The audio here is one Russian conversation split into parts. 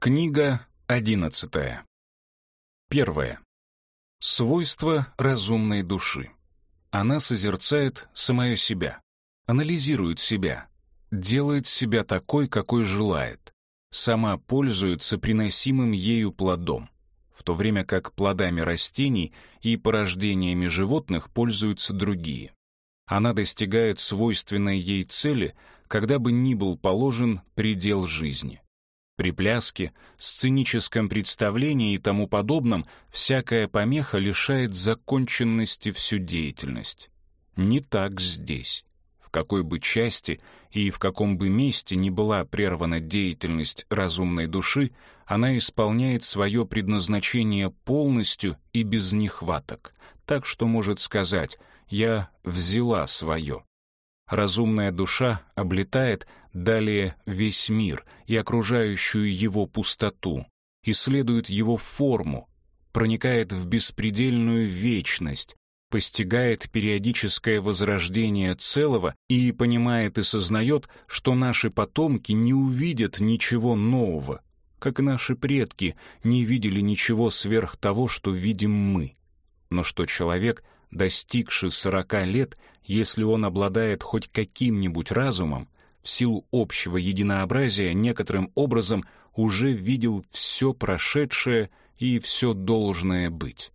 Книга одиннадцатая. Первое. Свойство разумной души. Она созерцает самое себя, анализирует себя, делает себя такой, какой желает, сама пользуется приносимым ею плодом, в то время как плодами растений и порождениями животных пользуются другие. Она достигает свойственной ей цели, когда бы ни был положен предел жизни — при пляске, сценическом представлении и тому подобном всякая помеха лишает законченности всю деятельность. Не так здесь. В какой бы части и в каком бы месте ни была прервана деятельность разумной души, она исполняет свое предназначение полностью и без нехваток, так что может сказать «я взяла свое». Разумная душа облетает далее весь мир и окружающую его пустоту, исследует его форму, проникает в беспредельную вечность, постигает периодическое возрождение целого и понимает и сознает, что наши потомки не увидят ничего нового, как наши предки не видели ничего сверх того, что видим мы, но что человек, достигший сорока лет, если он обладает хоть каким-нибудь разумом, силу общего единообразия некоторым образом уже видел все прошедшее и все должное быть.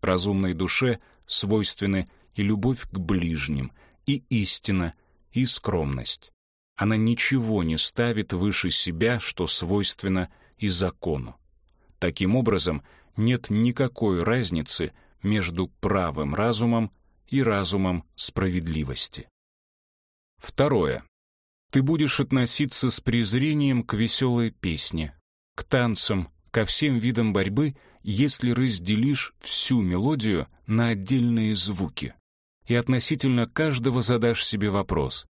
Разумной душе свойственны и любовь к ближним, и истина, и скромность. Она ничего не ставит выше себя, что свойственно и закону. Таким образом, нет никакой разницы между правым разумом и разумом справедливости. Второе ты будешь относиться с презрением к веселой песне, к танцам, ко всем видам борьбы, если разделишь всю мелодию на отдельные звуки. И относительно каждого задашь себе вопрос,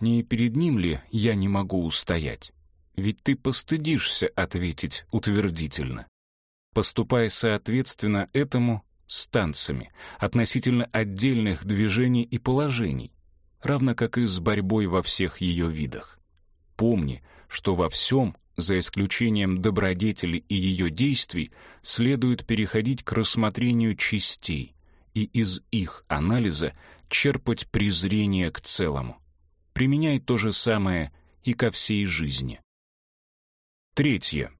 не перед ним ли я не могу устоять? Ведь ты постыдишься ответить утвердительно. Поступай соответственно этому с танцами, относительно отдельных движений и положений, равно как и с борьбой во всех ее видах. Помни, что во всем, за исключением добродетели и ее действий, следует переходить к рассмотрению частей и из их анализа черпать презрение к целому. Применяй то же самое и ко всей жизни. Третье.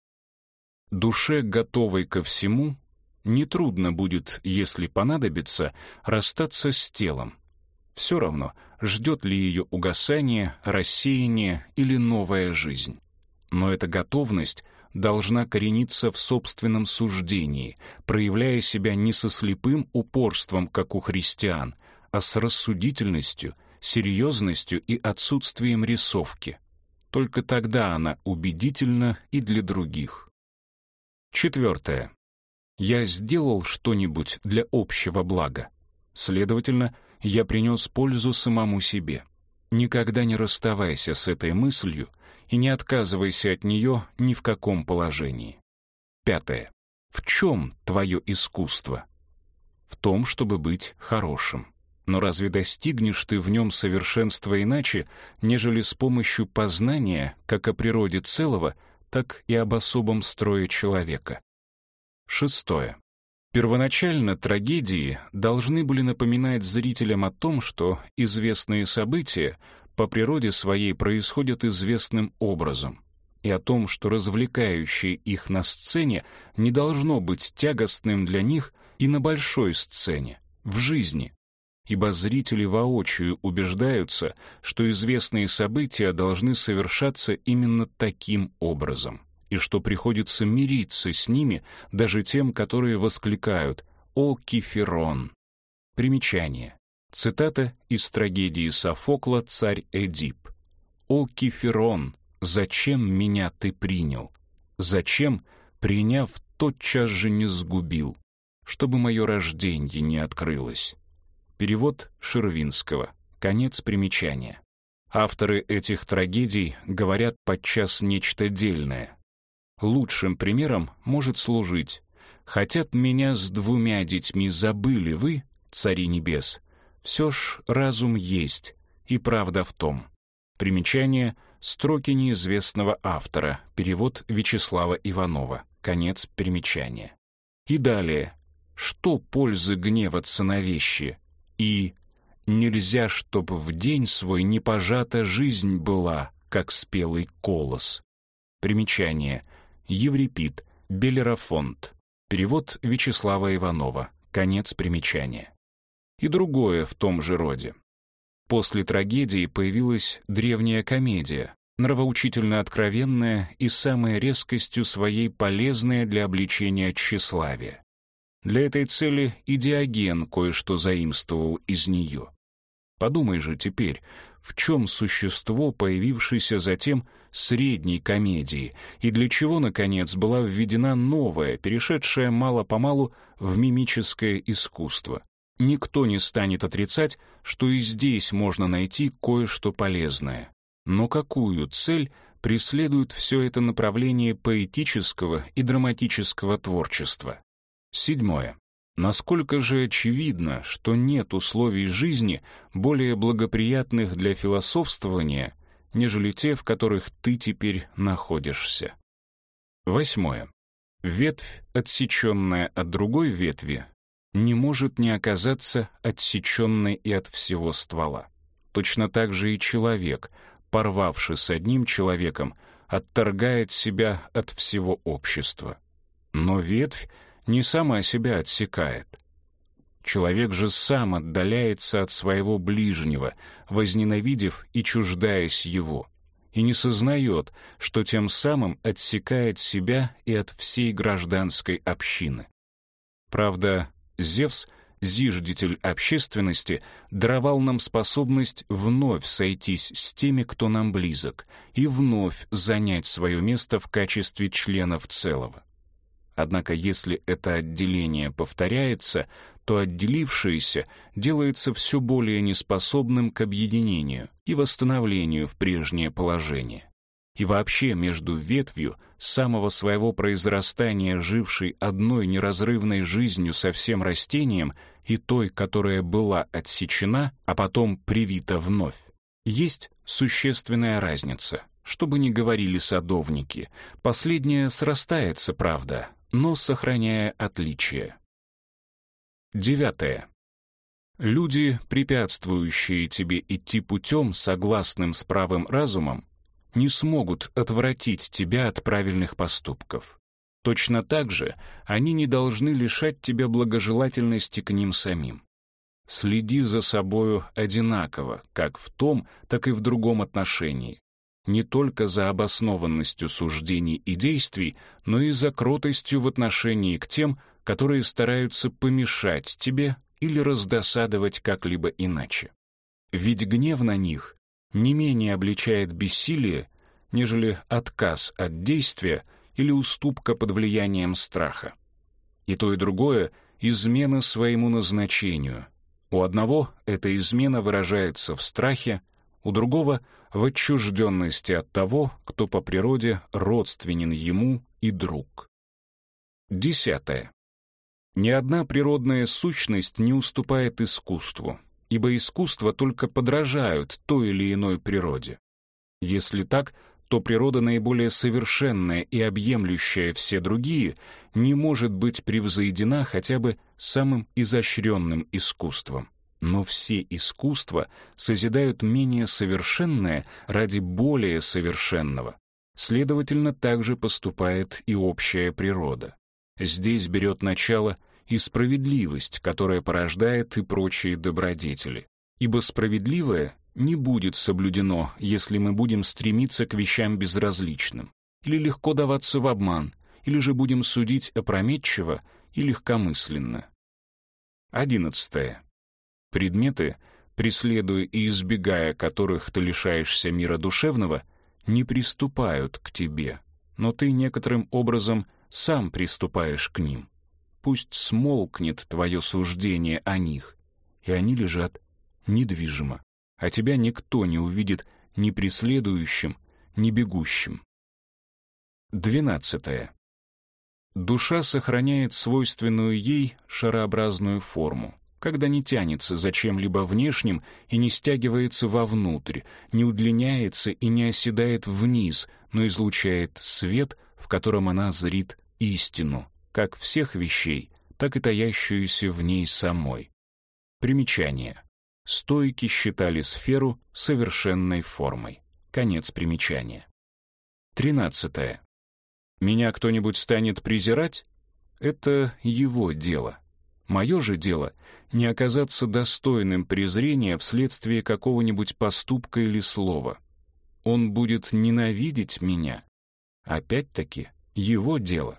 Душе, готовой ко всему, нетрудно будет, если понадобится, расстаться с телом. Все равно, ждет ли ее угасание, рассеяние или новая жизнь. Но эта готовность должна корениться в собственном суждении, проявляя себя не со слепым упорством, как у христиан, а с рассудительностью, серьезностью и отсутствием рисовки. Только тогда она убедительна и для других. Четвертое. Я сделал что-нибудь для общего блага. Следовательно, я принес пользу самому себе. Никогда не расставайся с этой мыслью и не отказывайся от нее ни в каком положении. Пятое. В чем твое искусство? В том, чтобы быть хорошим. Но разве достигнешь ты в нем совершенства иначе, нежели с помощью познания как о природе целого, так и об особом строе человека? Шестое. Первоначально трагедии должны были напоминать зрителям о том, что известные события по природе своей происходят известным образом, и о том, что развлекающее их на сцене не должно быть тягостным для них и на большой сцене, в жизни, ибо зрители воочию убеждаются, что известные события должны совершаться именно таким образом и что приходится мириться с ними, даже тем, которые воскликают «О, Кеферон!». Примечание. Цитата из трагедии Софокла «Царь Эдип». «О, Кеферон, зачем меня ты принял? Зачем, приняв, тотчас же не сгубил, чтобы мое рождение не открылось?» Перевод Шервинского. Конец примечания. Авторы этих трагедий говорят подчас нечто дельное, Лучшим примером может служить «Хотят меня с двумя детьми забыли вы, цари небес, все ж разум есть, и правда в том». Примечание Строки неизвестного автора. Перевод Вячеслава Иванова. Конец примечания. И далее. Что пользы гневаться на вещи? И нельзя, чтоб в день свой не пожата жизнь была, как спелый колос. Примечание. Еврипид. Белерафонт. Перевод Вячеслава Иванова. Конец примечания. И другое в том же роде. После трагедии появилась древняя комедия, нравоучительно откровенная и самой резкостью своей полезная для обличения тщеславия. Для этой цели и Диоген кое-что заимствовал из нее. Подумай же теперь, в чем существо, появившееся затем средней комедии, и для чего, наконец, была введена новая, перешедшая мало-помалу в мимическое искусство. Никто не станет отрицать, что и здесь можно найти кое-что полезное. Но какую цель преследует все это направление поэтического и драматического творчества? Седьмое. Насколько же очевидно, что нет условий жизни более благоприятных для философствования, нежели те, в которых ты теперь находишься. Восьмое. Ветвь, отсеченная от другой ветви, не может не оказаться отсеченной и от всего ствола. Точно так же и человек, порвавший с одним человеком, отторгает себя от всего общества. Но ветвь не сама себя отсекает. Человек же сам отдаляется от своего ближнего, возненавидев и чуждаясь его, и не сознает, что тем самым отсекает себя и от всей гражданской общины. Правда, Зевс, зиждитель общественности, даровал нам способность вновь сойтись с теми, кто нам близок, и вновь занять свое место в качестве членов целого. Однако если это отделение повторяется, то отделившееся делается все более неспособным к объединению и восстановлению в прежнее положение. И вообще между ветвью самого своего произрастания, жившей одной неразрывной жизнью со всем растением, и той, которая была отсечена, а потом привита вновь, есть существенная разница. Что бы ни говорили садовники, последняя срастается, правда, но сохраняя отличия. Девятое. Люди, препятствующие тебе идти путем, согласным с правым разумом, не смогут отвратить тебя от правильных поступков. Точно так же они не должны лишать тебя благожелательности к ним самим. Следи за собою одинаково, как в том, так и в другом отношении, не только за обоснованностью суждений и действий, но и за кротостью в отношении к тем, которые стараются помешать тебе или раздосадовать как-либо иначе. Ведь гнев на них не менее обличает бессилие, нежели отказ от действия или уступка под влиянием страха. И то и другое — измена своему назначению. У одного эта измена выражается в страхе, у другого — в отчужденности от того, кто по природе родственен ему и друг. Десятое. Ни одна природная сущность не уступает искусству, ибо искусства только подражают той или иной природе. Если так, то природа наиболее совершенная и объемлющая все другие не может быть превзойдена хотя бы самым изощренным искусством. Но все искусства созидают менее совершенное ради более совершенного. Следовательно, так же поступает и общая природа. Здесь берет начало и справедливость, которая порождает и прочие добродетели. Ибо справедливое не будет соблюдено, если мы будем стремиться к вещам безразличным, или легко даваться в обман, или же будем судить опрометчиво и легкомысленно. Одиннадцатое. Предметы, преследуя и избегая которых ты лишаешься мира душевного, не приступают к тебе, но ты некоторым образом сам приступаешь к ним. Пусть смолкнет твое суждение о них, и они лежат недвижимо, а тебя никто не увидит ни преследующим, ни бегущим. Двенадцатое. Душа сохраняет свойственную ей шарообразную форму когда не тянется за чем-либо внешним и не стягивается вовнутрь, не удлиняется и не оседает вниз, но излучает свет, в котором она зрит истину, как всех вещей, так и таящуюся в ней самой. Примечание. Стойки считали сферу совершенной формой. Конец примечания. Тринадцатое. Меня кто-нибудь станет презирать? Это его дело. Мое же дело — не оказаться достойным презрения вследствие какого-нибудь поступка или слова. Он будет ненавидеть меня. Опять-таки, его дело.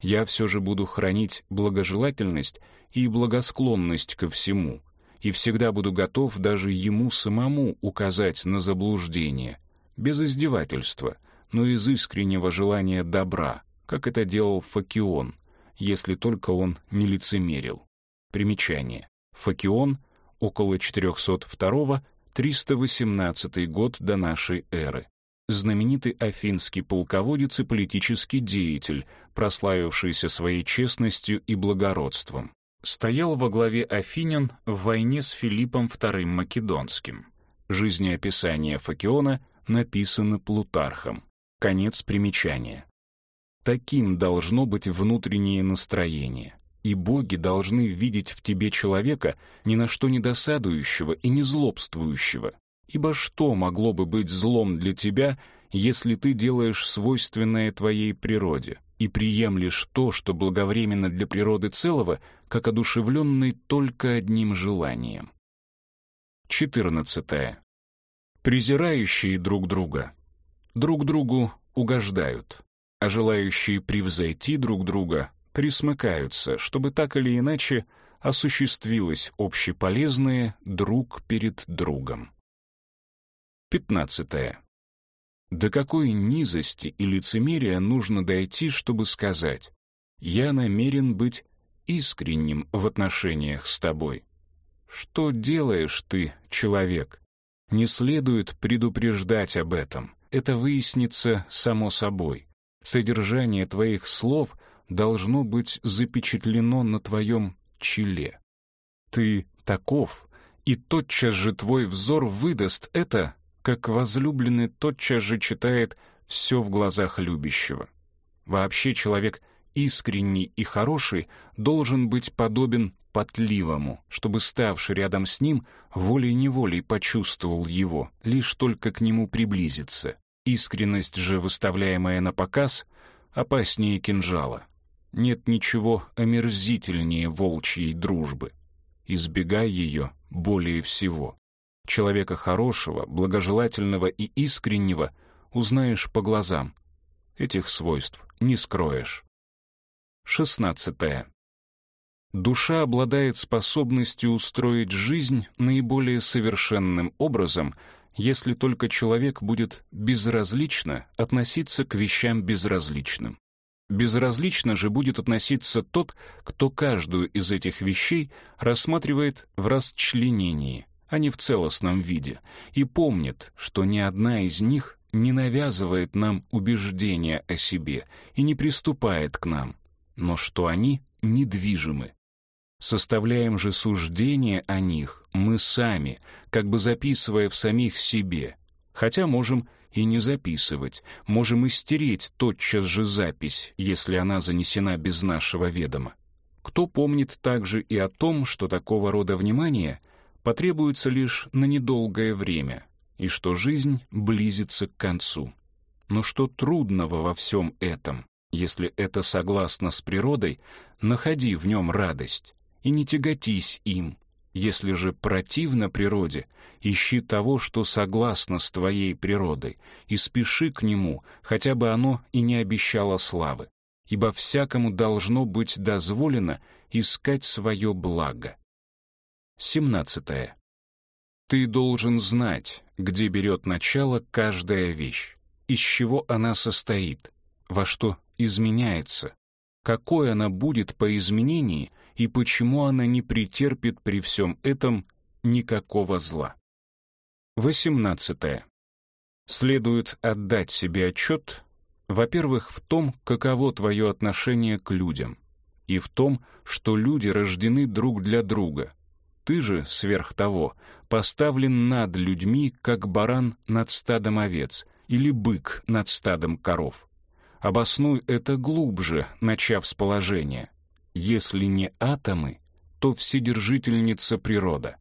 Я все же буду хранить благожелательность и благосклонность ко всему, и всегда буду готов даже ему самому указать на заблуждение, без издевательства, но из искреннего желания добра, как это делал Факион, если только он не лицемерил. Примечание. Факион около 402-318 год до нашей эры. Знаменитый афинский полководец и политический деятель, прославившийся своей честностью и благородством. Стоял во главе афинян в войне с Филиппом II Македонским. Жизнеописание Факиона написано Плутархом. Конец примечания. Таким должно быть внутреннее настроение и боги должны видеть в тебе человека, ни на что не досадующего и не злобствующего. Ибо что могло бы быть злом для тебя, если ты делаешь свойственное твоей природе и приемлешь то, что благовременно для природы целого, как одушевленный только одним желанием? 14. Презирающие друг друга друг другу угождают, а желающие превзойти друг друга присмыкаются, чтобы так или иначе осуществилось общеполезное друг перед другом. 15. До какой низости и лицемерия нужно дойти, чтобы сказать «Я намерен быть искренним в отношениях с тобой». Что делаешь ты, человек? Не следует предупреждать об этом. Это выяснится само собой. Содержание твоих слов должно быть запечатлено на твоем челе. Ты таков, и тотчас же твой взор выдаст это, как возлюбленный тотчас же читает все в глазах любящего. Вообще человек искренний и хороший должен быть подобен потливому, чтобы, ставший рядом с ним, волей-неволей почувствовал его, лишь только к нему приблизиться. Искренность же, выставляемая на показ, опаснее кинжала. Нет ничего омерзительнее волчьей дружбы. Избегай ее более всего. Человека хорошего, благожелательного и искреннего узнаешь по глазам. Этих свойств не скроешь. 16. Душа обладает способностью устроить жизнь наиболее совершенным образом, если только человек будет безразлично относиться к вещам безразличным. Безразлично же будет относиться тот, кто каждую из этих вещей рассматривает в расчленении, а не в целостном виде, и помнит, что ни одна из них не навязывает нам убеждения о себе и не приступает к нам, но что они недвижимы. Составляем же суждение о них мы сами, как бы записывая в самих себе, хотя можем и не записывать. Можем и стереть тотчас же запись, если она занесена без нашего ведома. Кто помнит также и о том, что такого рода внимание потребуется лишь на недолгое время, и что жизнь близится к концу. Но что трудного во всем этом? Если это согласно с природой, находи в нем радость и не тяготись им. Если же противно природе, ищи того, что согласно с твоей природой, и спеши к нему, хотя бы оно и не обещало славы, ибо всякому должно быть дозволено искать свое благо. 17. Ты должен знать, где берет начало каждая вещь, из чего она состоит, во что изменяется, какой она будет по изменении и почему она не претерпит при всем этом никакого зла. 18. Следует отдать себе отчет, во-первых, в том, каково твое отношение к людям, и в том, что люди рождены друг для друга, ты же, сверх того, поставлен над людьми, как баран над стадом овец или бык над стадом коров. Обоснуй это глубже, начав с положения. Если не атомы, то вседержительница природа.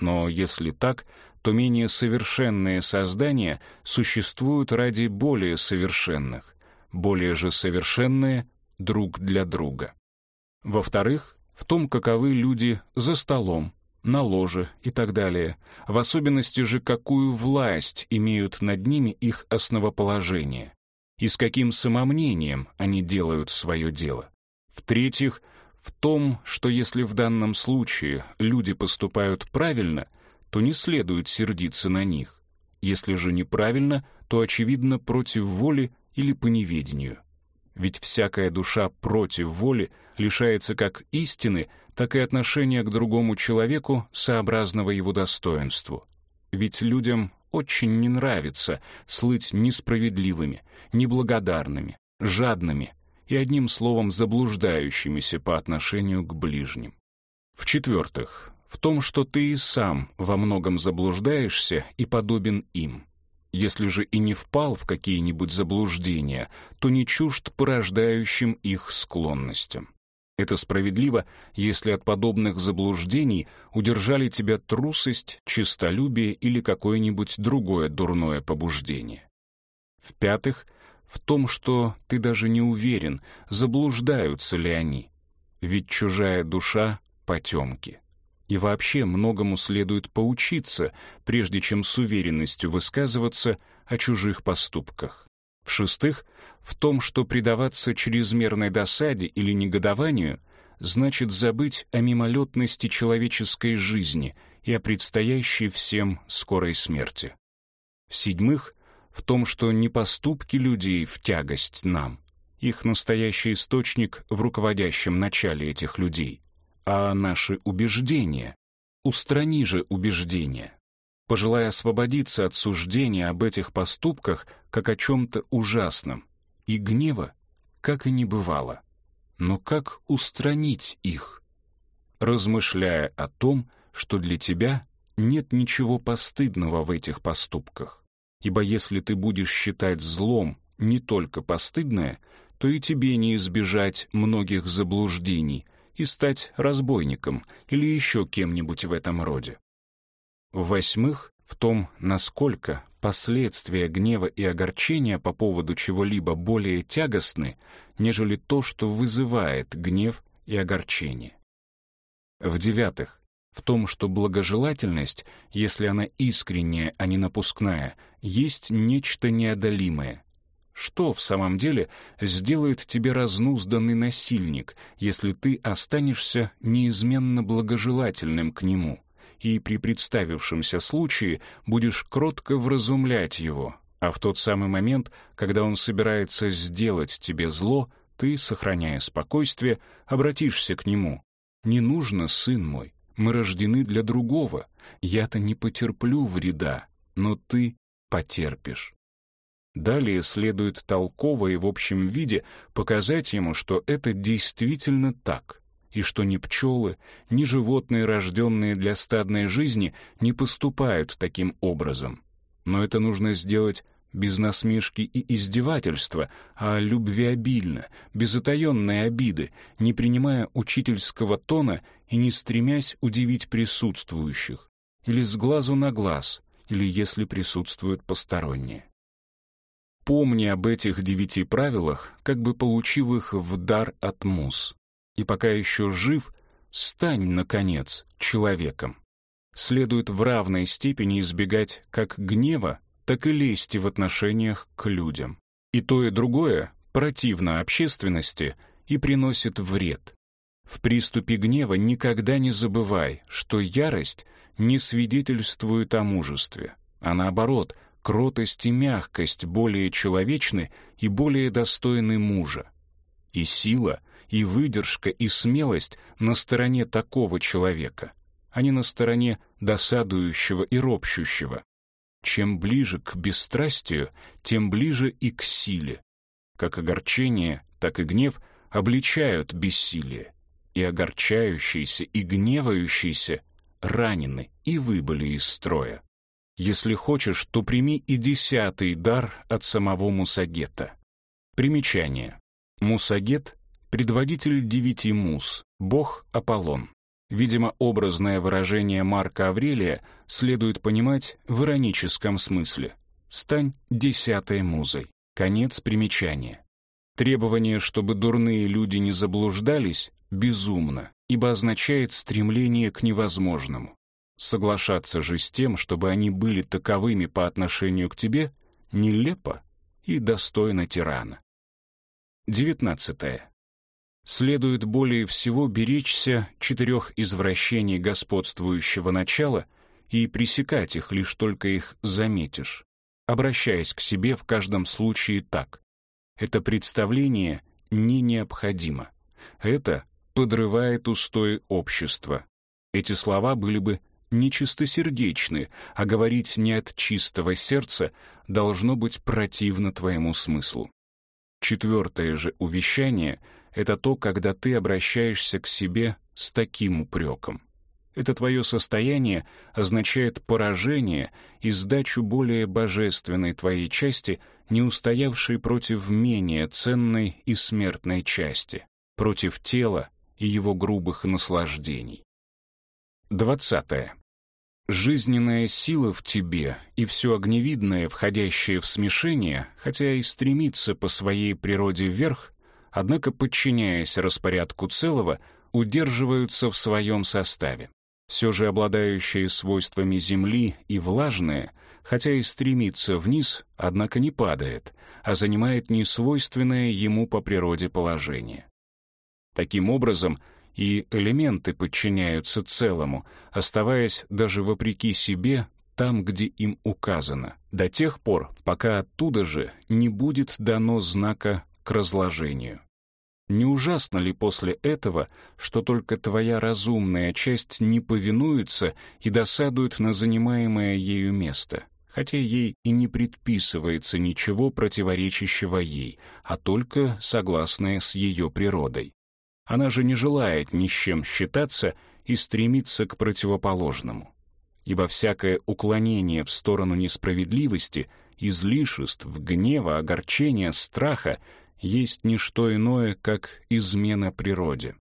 Но если так, то менее совершенные создания существуют ради более совершенных, более же совершенные друг для друга. Во-вторых, в том, каковы люди за столом, на ложе и так далее, в особенности же, какую власть имеют над ними их основоположение, и с каким самомнением они делают свое дело. В-третьих, в том, что если в данном случае люди поступают правильно, то не следует сердиться на них. Если же неправильно, то, очевидно, против воли или по неведению. Ведь всякая душа против воли лишается как истины, так и отношения к другому человеку, сообразного его достоинству. Ведь людям очень не нравится слыть несправедливыми, неблагодарными, жадными и, одним словом, заблуждающимися по отношению к ближним. В-четвертых, в том, что ты и сам во многом заблуждаешься и подобен им. Если же и не впал в какие-нибудь заблуждения, то не чужд порождающим их склонностям. Это справедливо, если от подобных заблуждений удержали тебя трусость, честолюбие или какое-нибудь другое дурное побуждение. В-пятых, в том, что ты даже не уверен, заблуждаются ли они. Ведь чужая душа — потемки. И вообще многому следует поучиться, прежде чем с уверенностью высказываться о чужих поступках. В-шестых, в том, что предаваться чрезмерной досаде или негодованию значит забыть о мимолетности человеческой жизни и о предстоящей всем скорой смерти. В-седьмых, в том, что не поступки людей в тягость нам, их настоящий источник в руководящем начале этих людей, а наши убеждения. Устрани же убеждения. Пожелая освободиться от суждения об этих поступках как о чем-то ужасном, и гнева, как и не бывало. Но как устранить их? Размышляя о том, что для тебя нет ничего постыдного в этих поступках. Ибо если ты будешь считать злом не только постыдное, то и тебе не избежать многих заблуждений, и стать разбойником или еще кем-нибудь в этом роде. В-восьмых, в том, насколько последствия гнева и огорчения по поводу чего-либо более тягостны, нежели то, что вызывает гнев и огорчение. В-девятых, в том, что благожелательность, если она искренняя, а не напускная, есть нечто неодолимое, что в самом деле сделает тебе разнузданный насильник, если ты останешься неизменно благожелательным к нему и при представившемся случае будешь кротко вразумлять его, а в тот самый момент, когда он собирается сделать тебе зло, ты, сохраняя спокойствие, обратишься к нему. «Не нужно, сын мой, мы рождены для другого. Я-то не потерплю вреда, но ты потерпишь». Далее следует толково и в общем виде показать ему, что это действительно так, и что ни пчелы, ни животные, рожденные для стадной жизни, не поступают таким образом. Но это нужно сделать без насмешки и издевательства, а любвеобильно, без затаенной обиды, не принимая учительского тона и не стремясь удивить присутствующих, или с глазу на глаз, или если присутствуют посторонние. Помни об этих девяти правилах, как бы получив их в дар от муз. И пока еще жив, стань, наконец, человеком. Следует в равной степени избегать как гнева, так и лести в отношениях к людям. И то, и другое противно общественности и приносит вред. В приступе гнева никогда не забывай, что ярость не свидетельствует о мужестве, а наоборот — кротость и мягкость более человечны и более достойны мужа. И сила, и выдержка, и смелость на стороне такого человека, а не на стороне досадующего и ропщущего. Чем ближе к бесстрастию, тем ближе и к силе. Как огорчение, так и гнев обличают бессилие, и огорчающийся и гневающийся ранены и выбыли из строя. Если хочешь, то прими и десятый дар от самого Мусагета. Примечание. Мусагет — предводитель девяти мус, бог Аполлон. Видимо, образное выражение Марка Аврелия следует понимать в ироническом смысле. «Стань десятой музой». Конец примечания. Требование, чтобы дурные люди не заблуждались, безумно, ибо означает стремление к невозможному. Соглашаться же с тем, чтобы они были таковыми по отношению к тебе, нелепо и достойно тирана. 19. Следует более всего беречься четырех извращений господствующего начала и пресекать их, лишь только их заметишь, обращаясь к себе в каждом случае так. Это представление не необходимо. Это подрывает устои общества. Эти слова были бы нечистосердечны, а говорить не от чистого сердца должно быть противно твоему смыслу. Четвертое же увещание — это то, когда ты обращаешься к себе с таким упреком. Это твое состояние означает поражение и сдачу более божественной твоей части, не устоявшей против менее ценной и смертной части, против тела и его грубых наслаждений. Двадцатое. Жизненная сила в тебе и все огневидное, входящее в смешение, хотя и стремится по своей природе вверх, однако, подчиняясь распорядку целого, удерживаются в своем составе. Все же обладающее свойствами земли и влажное, хотя и стремится вниз, однако не падает, а занимает несвойственное ему по природе положение. Таким образом, и элементы подчиняются целому, оставаясь даже вопреки себе там, где им указано, до тех пор, пока оттуда же не будет дано знака к разложению. Не ужасно ли после этого, что только твоя разумная часть не повинуется и досадует на занимаемое ею место, хотя ей и не предписывается ничего противоречащего ей, а только согласное с ее природой? Она же не желает ни с чем считаться и стремится к противоположному. Ибо всякое уклонение в сторону несправедливости, излишеств, гнева, огорчения, страха есть не что иное, как измена природе.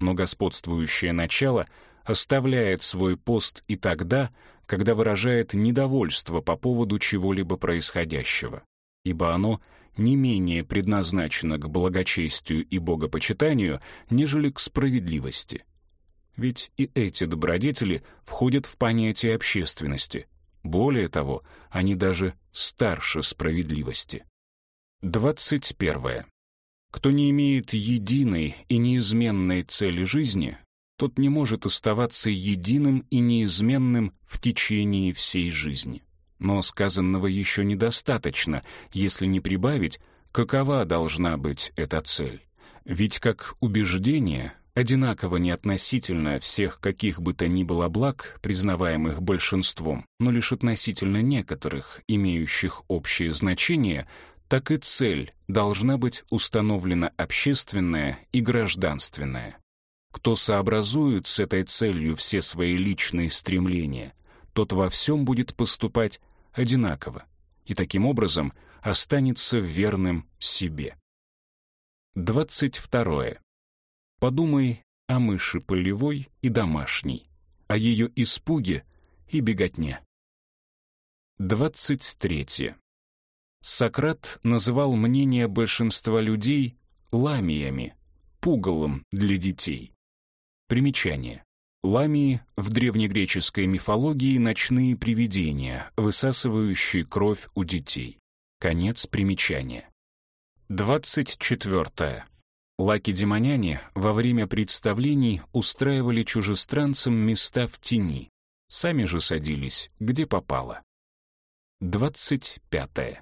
Но господствующее начало оставляет свой пост и тогда, когда выражает недовольство по поводу чего-либо происходящего, ибо оно — не менее предназначена к благочестию и богопочитанию, нежели к справедливости. Ведь и эти добродетели входят в понятие общественности. Более того, они даже старше справедливости. 21. Кто не имеет единой и неизменной цели жизни, тот не может оставаться единым и неизменным в течение всей жизни. Но сказанного еще недостаточно, если не прибавить, какова должна быть эта цель. Ведь как убеждение, одинаково неотносительно всех каких бы то ни было благ, признаваемых большинством, но лишь относительно некоторых, имеющих общее значение, так и цель должна быть установлена общественная и гражданственная. Кто сообразует с этой целью все свои личные стремления, тот во всем будет поступать одинаково и таким образом останется верным себе. 22. Подумай о мыши полевой и домашней, о ее испуге и беготне. 23. Сократ называл мнение большинства людей ламиями, пугалом для детей. Примечание. Ламии в древнегреческой мифологии ночные привидения, высасывающие кровь у детей. Конец примечания. 24. Лаки-демоняне во время представлений устраивали чужестранцам места в тени, сами же садились, где попало. 25.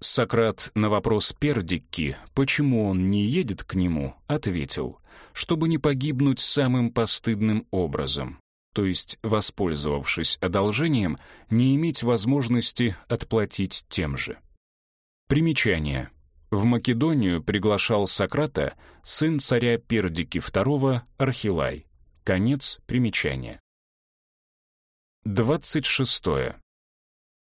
Сократ на вопрос Пердикки, почему он не едет к нему, ответил — чтобы не погибнуть самым постыдным образом, то есть, воспользовавшись одолжением, не иметь возможности отплатить тем же. Примечание. В Македонию приглашал Сократа сын царя Пердики II Архилай. Конец примечания. 26.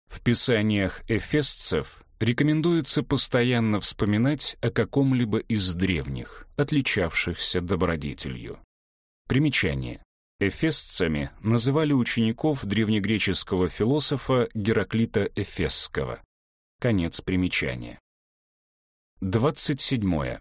В писаниях эфесцев рекомендуется постоянно вспоминать о каком-либо из древних, отличавшихся добродетелью. Примечание. Эфесцами называли учеников древнегреческого философа Гераклита Эфесского. Конец примечания. 27.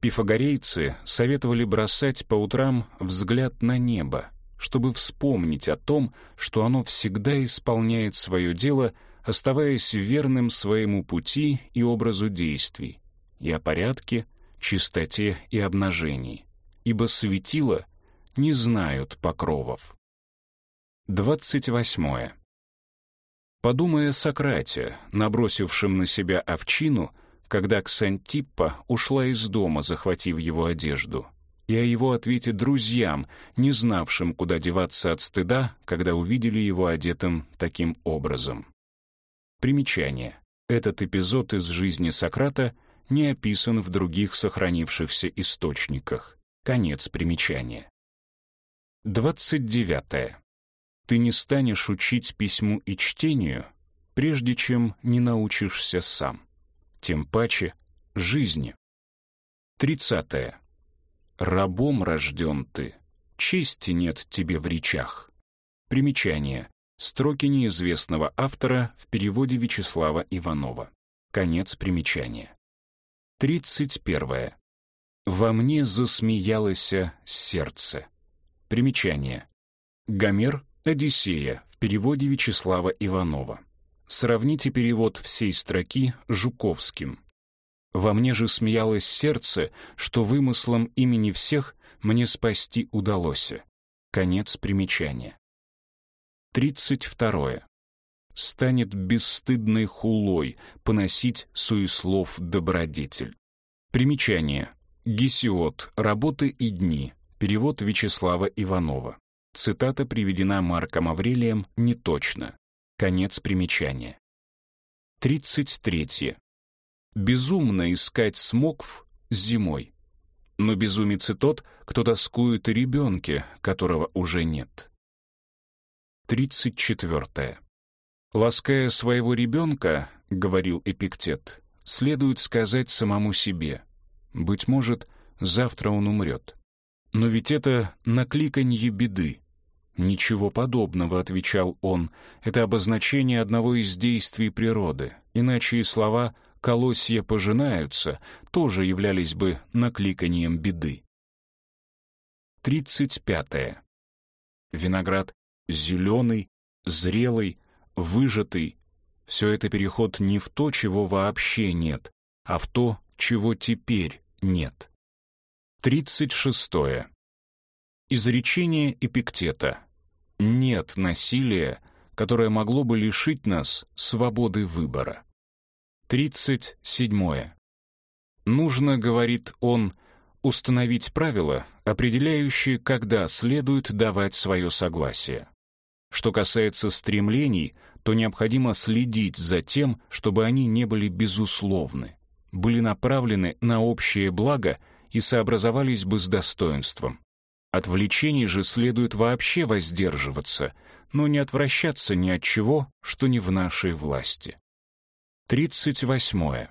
Пифагорейцы советовали бросать по утрам взгляд на небо, чтобы вспомнить о том, что оно всегда исполняет свое дело, оставаясь верным своему пути и образу действий, и о порядке, чистоте и обнажении, ибо светило не знают покровов. 28. Подумая о Сократе, набросившем на себя овчину, когда Ксантиппа ушла из дома, захватив его одежду, и о его ответе друзьям, не знавшим, куда деваться от стыда, когда увидели его одетым таким образом. Примечание. Этот эпизод из жизни Сократа не описан в других сохранившихся источниках. Конец примечания. 29. Ты не станешь учить письму и чтению, прежде чем не научишься сам. Тем паче жизни. 30. Рабом рожден ты, чести нет тебе в речах. Примечание. Строки неизвестного автора в переводе Вячеслава Иванова. Конец примечания. 31. Во мне засмеялось сердце. Примечание. Гомер «Одиссея» в переводе Вячеслава Иванова. Сравните перевод всей строки Жуковским. «Во мне же смеялось сердце, что вымыслом имени всех мне спасти удалось». Конец примечания. 32. Станет бесстыдной хулой поносить суеслов добродетель. Примечание. Гесиод. Работы и дни. Перевод Вячеслава Иванова. Цитата приведена Марком Аврелием неточно. Конец примечания. 33. Безумно искать смокв зимой. Но безумец и тот, кто тоскует о ребенке, которого уже нет. 34. «Лаская своего ребенка, — говорил Эпиктет, — следует сказать самому себе, быть может, завтра он умрет. Но ведь это накликанье беды. Ничего подобного, отвечал он, это обозначение одного из действий природы, иначе и слова «колосья пожинаются» тоже являлись бы накликанием беды. 35. Виноград зеленый, зрелый, выжатый — все это переход не в то, чего вообще нет, а в то, чего теперь нет. 36. Изречение Эпиктета. Нет насилия, которое могло бы лишить нас свободы выбора. 37. Нужно, говорит он, установить правила, определяющие, когда следует давать свое согласие. Что касается стремлений, то необходимо следить за тем, чтобы они не были безусловны, были направлены на общее благо и сообразовались бы с достоинством. От влечений же следует вообще воздерживаться, но не отвращаться ни от чего, что не в нашей власти. 38.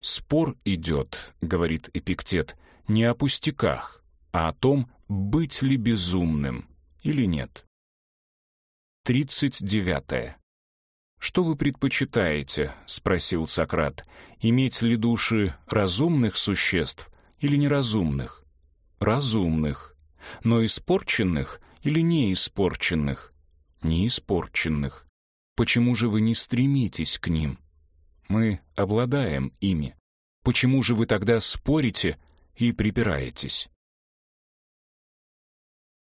«Спор идет, — говорит Эпиктет, — не о пустяках, а о том, быть ли безумным или нет. 39. «Что вы предпочитаете?» — спросил Сократ. «Иметь ли души разумных существ или неразумных. Разумных. Но испорченных или неиспорченных? Неиспорченных. Почему же вы не стремитесь к ним? Мы обладаем ими. Почему же вы тогда спорите и припираетесь?